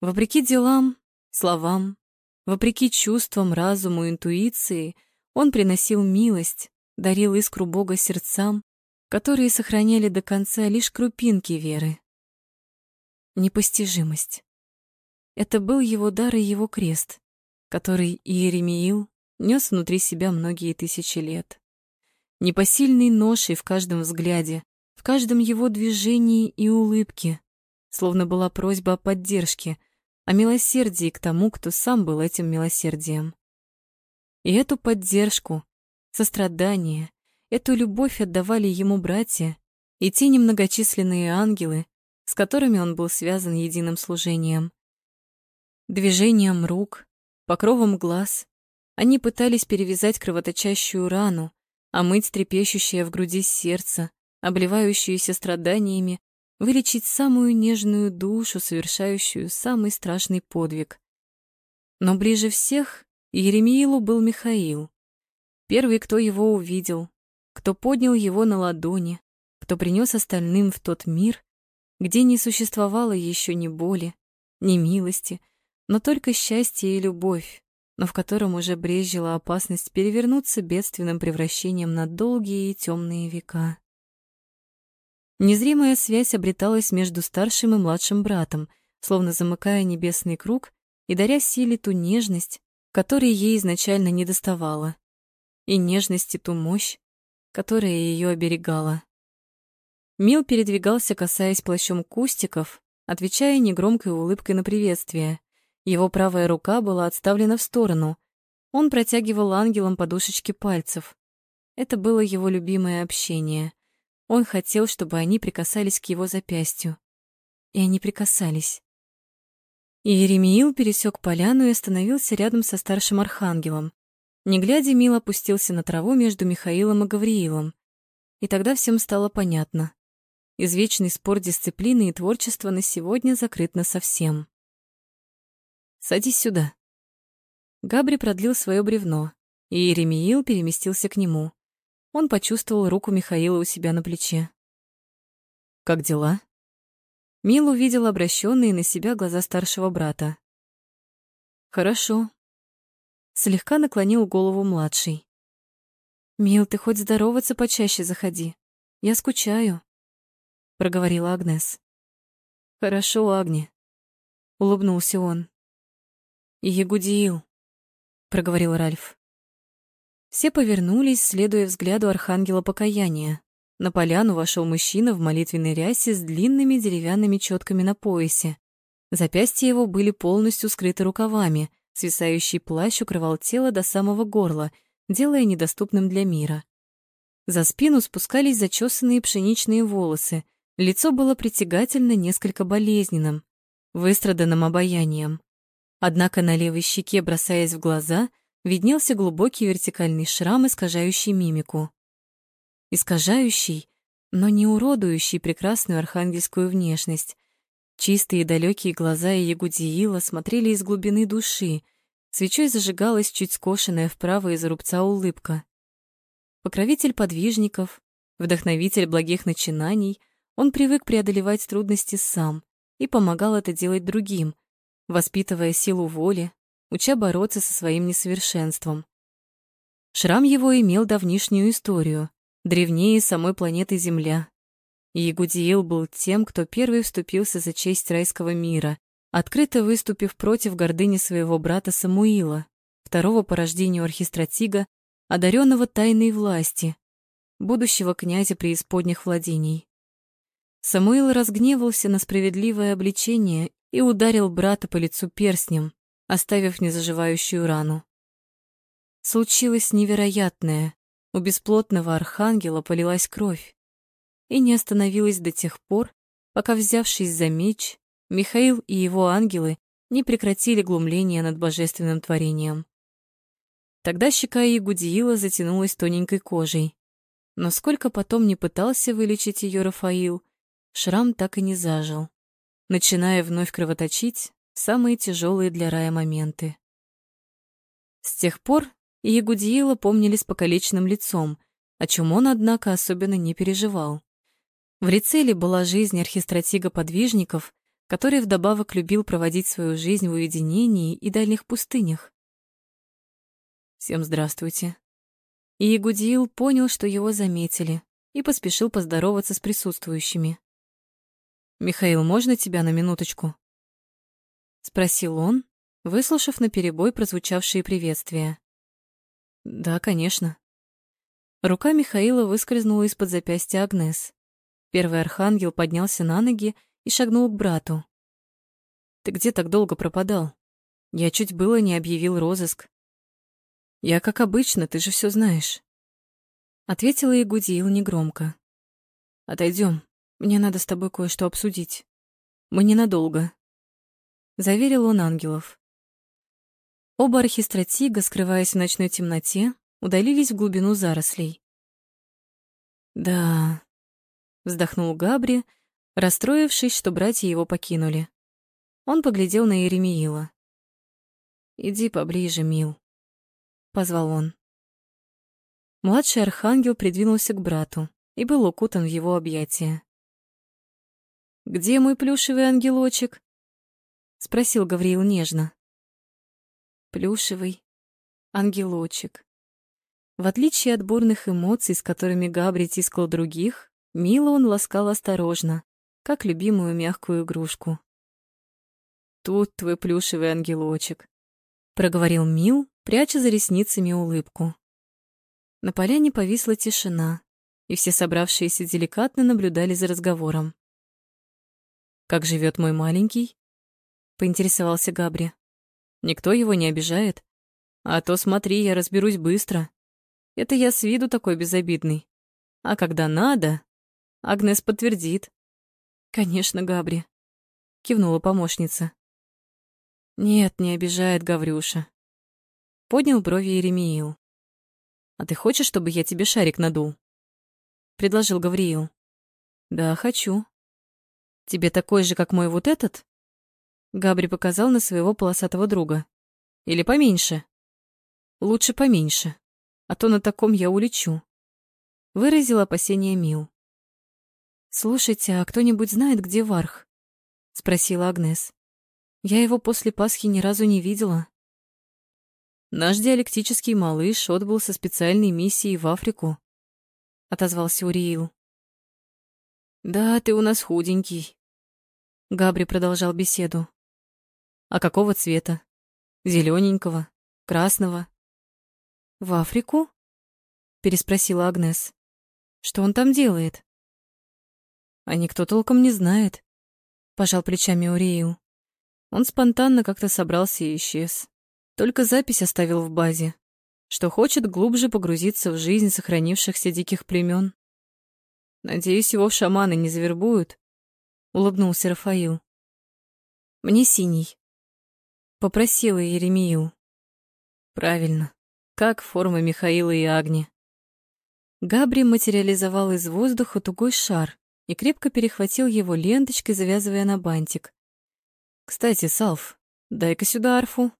Вопреки делам, словам, Вопреки чувствам, разуму, интуиции, он приносил милость, дарил искру Бога сердцам, которые сохраняли до конца лишь крупинки веры. Непостижимость. Это был его дар и его крест, который Иеремиил нес внутри себя многие тысячи лет. Непосильный ношей в каждом взгляде, в каждом его движении и улыбке, словно была просьба о поддержке — о милосердии к тому, кто сам был этим милосердием. И эту поддержку, сострадание, эту любовь отдавали ему братья и те немногочисленные ангелы, с которыми он был связан единым служением. Движением рук, покровом глаз они пытались перевязать кровоточащую рану, омыть трепещущее в груди сердце, обливающееся страданиями вылечить самую нежную душу, совершающую самый страшный подвиг. Но ближе всех Еремиилу был Михаил. Первый, кто его увидел, кто поднял его на ладони, кто принес остальным в тот мир, где не существовало еще ни боли, ни милости, но только счастье и любовь, но в котором уже брезжила опасность перевернуться бедственным превращением на долгие и темные века. Незримая связь обреталась между старшим и младшим братом, словно замыкая небесный круг и даря силе ту нежность, которой ей изначально не доставала, и нежности ту мощь, которая ее оберегала. Мил передвигался, касаясь плащом кустиков, отвечая негромкой улыбкой на приветствие. Его правая рука была отставлена в сторону. Он протягивал ангелам подушечки пальцев. Это было его любимое общение. Он хотел, чтобы они прикасались к его запястью. И они прикасались. И Еремиил пересек поляну и остановился рядом со старшим архангелом. Не глядя, Мил опустился на траву между Михаилом и Гавриилом. И тогда всем стало понятно. Извечный спор дисциплины и творчества на сегодня закрыт насовсем. «Садись сюда», Габри продлил свое бревно, и Еремиил переместился к нему. Он почувствовал руку Михаила у себя на плече. «Как дела?» Мил увидел обращенные на себя глаза старшего брата. «Хорошо». Слегка наклонил голову младший. «Мил, ты хоть здороваться почаще заходи. Я скучаю», — проговорила Агнес. «Хорошо, Агни», — улыбнулся он. «Ягудиил», — проговорил Ральф. Все повернулись, следуя взгляду архангела покаяния. На поляну вошел мужчина в молитвенной рясе с длинными деревянными четками на поясе. Запястья его были полностью скрыты рукавами, свисающий плащ укрывал тело до самого горла, делая недоступным для мира. За спину спускались зачесанные пшеничные волосы, лицо было притягательно несколько болезненным, выстраданным обаянием. Однако на левой щеке, бросаясь в глаза, виднелся глубокий вертикальный шрам, искажающий мимику искажающий, но не уродующий прекрасную архангельскую внешность. Чистые далекие глаза Ягудиила смотрели из глубины души, свечой зажигалась чуть скошенная вправо из рубца улыбка. Покровитель подвижников, вдохновитель благих начинаний, он привык преодолевать трудности сам и помогал это делать другим, воспитывая силу воли, уча бороться со своим несовершенством. Шрам его имел давнишнюю историю древнее самой планеты Земля. Ягудиил был тем, кто первый вступился за честь райского мира, открыто выступив против гордыни своего брата Самуила, второго по рождению архистратига, одаренного тайной власти, будущего князя преисподних владений. Самуил разгневался на справедливое обличение и ударил брата по лицу перстнем, оставив незаживающую рану. Случилось невероятное. У бесплотного архангела полилась кровь и не остановилась до тех пор, пока, взявшись за меч, Михаил и его ангелы не прекратили глумление над божественным творением. Тогда щека Ягудиила затянулась тоненькой кожей, но сколько потом не пытался вылечить ее Рафаил, шрам так и не зажил, начиная вновь кровоточить самые тяжелые для рая моменты. С тех пор Ягудиила помнили с покалеченным лицом, о чем он, однако, особенно не переживал. В Рицеле была жизнь архистратига-подвижников, который вдобавок любил проводить свою жизнь в уединении и дальних пустынях. «Всем здравствуйте». И Ягудиил понял, что его заметили, и поспешил поздороваться с присутствующими. «Михаил, можно тебя на минуточку?» — спросил он, выслушав наперебой прозвучавшие приветствия. Да, конечно. Рука Михаила выскользнула из-под запястья Агнес. Первый архангел поднялся на ноги и шагнул к брату. Ты где так долго пропадал? Я чуть было не объявил розыск. Я как обычно, ты же все знаешь. Ответила Ягудиил негромко. Отойдем. Мне надо с тобой кое-что обсудить. Мы ненадолго. Заверил он ангелов. Оба архистратига, скрываясь в ночной темноте, удалились в глубину зарослей. «Да...» — вздохнул Габри, расстроившись, что братья его покинули. Он поглядел на Еремиила. «Иди поближе, Мил», — позвал он. Младший архангел придвинулся к брату и был укутан в его объятия. «Где мой плюшевый ангелочек?» — спросил Гавриил нежно плюшевый ангелочек. В отличие от бурных эмоций, с которыми Габри тискал других, мило он ласкал осторожно, как любимую мягкую игрушку. «Тут твой плюшевый ангелочек», — проговорил Мил, пряча за ресницами улыбку. На поляне повисла тишина, и все собравшиеся деликатно наблюдали за разговором. «Как живет мой маленький?» — поинтересовался Габри. Никто его не обижает. А то смотри, я разберусь быстро. Это я с виду такой безобидный. А когда надо, Агнес подтвердит. Конечно, Габри, кивнула помощница. Нет, не обижает Гаврюша. Поднял брови Еремиил. А ты хочешь, чтобы я тебе шарик надул? предложил Гавриил. Да, хочу. Тебе такой же, как мой вот этот? Габри показал на своего полосатого друга. Или поменьше. Лучше поменьше, а то на таком я улечу. Выразил опасение Мил. «Слушайте, а кто-нибудь знает, где Варх?» — спросила Агнес. «Я его после Пасхи ни разу не видела». «Наш диалектический малыш отбыл со специальной миссией в Африку», — отозвался Уриил. «Да, ты у нас худенький», — Габри продолжал беседу. «А какого цвета? Зелененького? Красного?» «В Африку?» — переспросила Агнес. «Что он там делает?» «А никто толком не знает», — пожал плечами Уриил. Он спонтанно как-то собрался и исчез. Только запись оставил в базе, что хочет глубже погрузиться в жизнь сохранившихся диких племен. Надеюсь, его в шаманы не завербуют, улыбнулся Рафаил. Мне синий. Попросила Еремию. Правильно. Как форма Михаила и Агни. Габри материализовал из воздуха тугой шар и крепко перехватил его ленточкой, завязывая на бантик. «Кстати, Салф, дай-ка сюда арфу».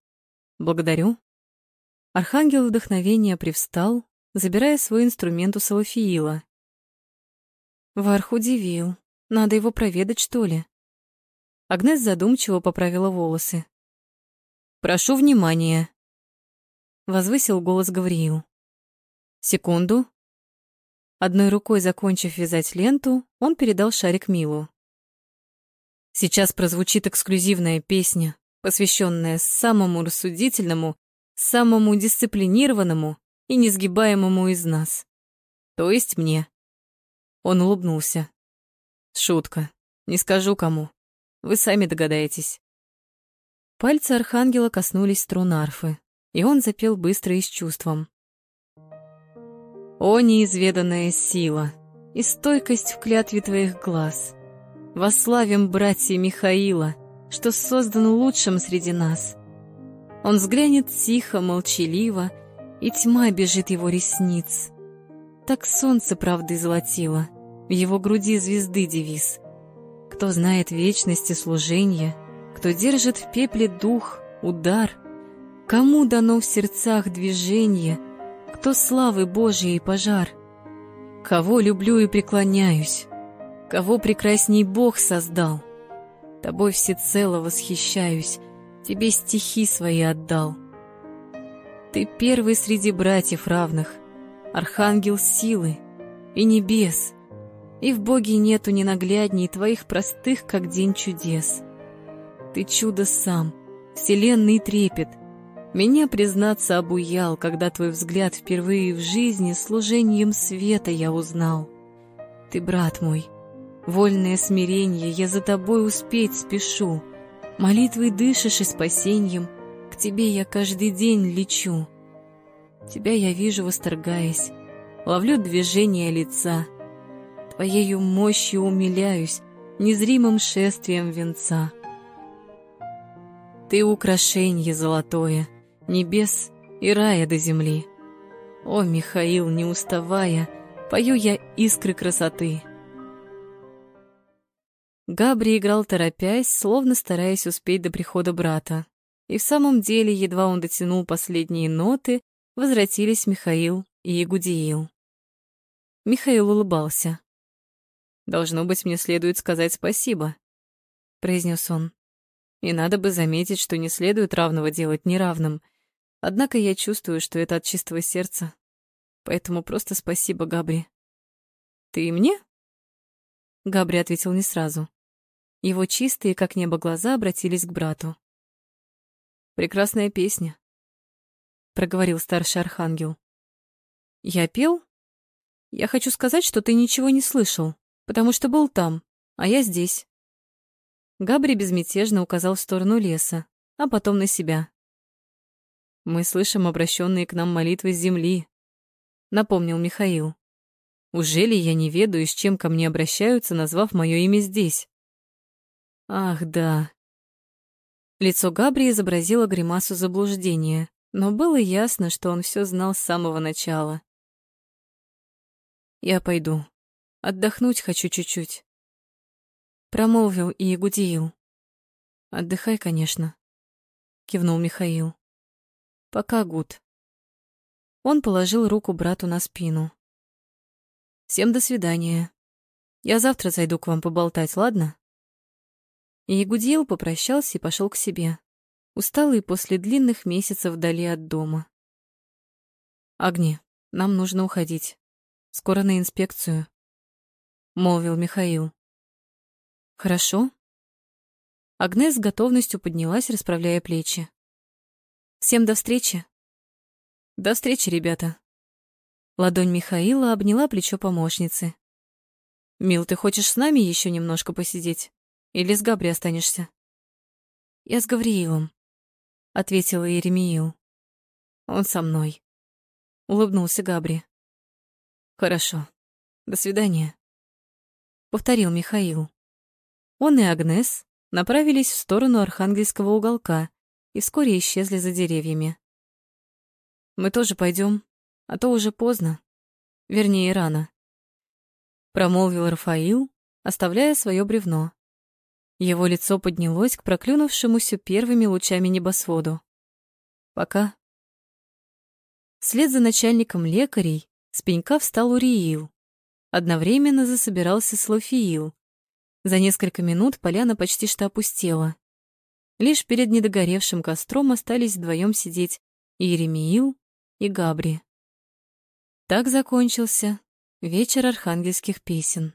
Благодарю. Архангел вдохновения привстал, забирая свой инструмент у Салафиила. Варх удивил. Надо его проведать, что ли? Агнес задумчиво поправила волосы. «Прошу внимания!» Возвысил голос Гавриил. «Секунду». Одной рукой закончив вязать ленту, он передал шарик Милу. «Сейчас прозвучит эксклюзивная песня, посвященная самому рассудительному, самому дисциплинированному и несгибаемому из нас. То есть мне. Он улыбнулся. Шутка. Не скажу кому. Вы сами догадаетесь. Пальцы архангела коснулись струн арфы, и он запел быстро и с чувством. «О, неизведанная сила и стойкость в клятве твоих глаз! Вославим братья Михаила, что создан лучшим среди нас. Он взглянет тихо, молчаливо, и тьма бежит его ресниц. Так солнце правды золотило, в его груди звезды девиз. Кто знает вечности служения, кто держит в пепле дух, удар, кому дано в сердцах движение, кто славы Божьей пожар, кого люблю и преклоняюсь, кого прекрасней Бог создал — Тобой всецело восхищаюсь, Тебе стихи свои отдал. Ты первый среди братьев равных, Архангел силы и небес, И в Боге нету ненаглядней Твоих простых, как день чудес. Ты чудо сам, вселенный трепет, Меня, признаться, обуял, Когда твой взгляд впервые в жизни Служением света я узнал. Ты брат мой, Вольное смирение, я за тобой успеть спешу. Молитвой дышишь и спасением, к тебе я каждый день лечу. Тебя я вижу, восторгаясь, ловлю движение лица. Твоею мощью умиляюсь, незримым шествием венца. Ты украшенье золотое, небес и рая до земли. О, Михаил, не уставая, пою я искры красоты. Габри играл торопясь, словно стараясь успеть до прихода брата. И в самом деле, едва он дотянул последние ноты, возвратились Михаил и Ягудиил. Михаил улыбался. «Должно быть, мне следует сказать спасибо», — произнес он. «И надо бы заметить, что не следует равного делать неравным. Однако я чувствую, что это от чистого сердца. Поэтому просто спасибо, Габри». «Ты мне?» Габри ответил не сразу. Его чистые, как небо, глаза обратились к брату. «Прекрасная песня», — проговорил старший архангел. «Я пел? Я хочу сказать, что ты ничего не слышал, потому что был там, а я здесь». Габри безмятежно указал в сторону леса, а потом на себя. «Мы слышим обращенные к нам молитвы с земли», — напомнил Михаил. «Уже ли я не ведаю, с чем ко мне обращаются, назвав мое имя здесь?» Ах, да. Лицо Габри изобразило гримасу заблуждения, но было ясно, что он все знал с самого начала. «Я пойду. Отдохнуть хочу чуть-чуть», — промолвил и Ягудиил. «Отдыхай, конечно», — кивнул Михаил. «Пока, Гуд. Он положил руку брату на спину. «Всем до свидания. Я завтра зайду к вам поболтать, ладно?» И Ягудил попрощался и пошел к себе, усталый после длинных месяцев вдали от дома. «Агни, нам нужно уходить. Скоро на инспекцию», — молвил Михаил. «Хорошо». Агнес с готовностью поднялась, расправляя плечи. «Всем до встречи». «До встречи, ребята». Ладонь Михаила обняла плечо помощницы. «Мил, ты хочешь с нами еще немножко посидеть? Или с Габри останешься?» «Я с Гавриилом», — ответила Еремиил. «Он со мной», — улыбнулся Габри. «Хорошо. До свидания», — повторил Михаил. Он и Агнес направились в сторону Архангельского уголка и вскоре исчезли за деревьями. «Мы тоже пойдем, а то уже поздно. Вернее, рано», — промолвил Рафаил, оставляя свое бревно. Его лицо поднялось к проклюнувшемуся первыми лучами небосводу. «Пока». Вслед за начальником лекарей с пенька встал Уриил. Одновременно засобирался Слофиил, за несколько минут поляна почти что опустела. Лишь перед недогоревшим костром остались вдвоем сидеть и Еремиил, и Габри. Так закончился вечер архангельских песен.